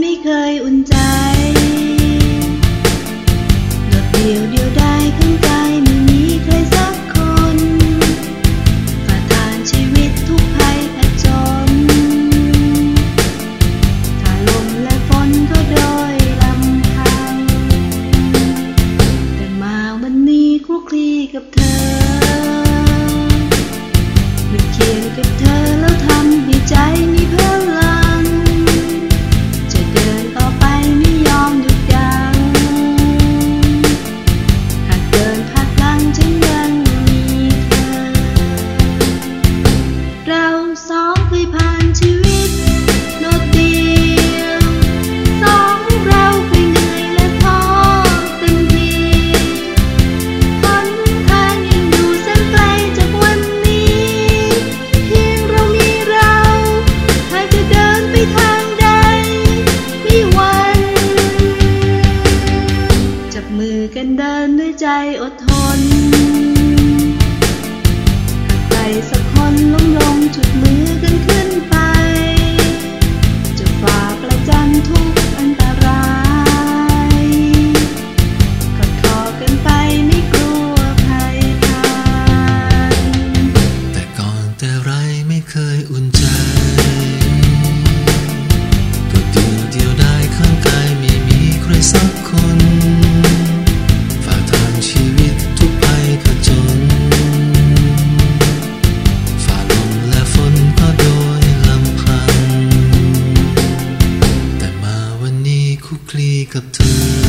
ไม่เคยอุ่นใจโดดเดี่ยว ใจอดทน could turn.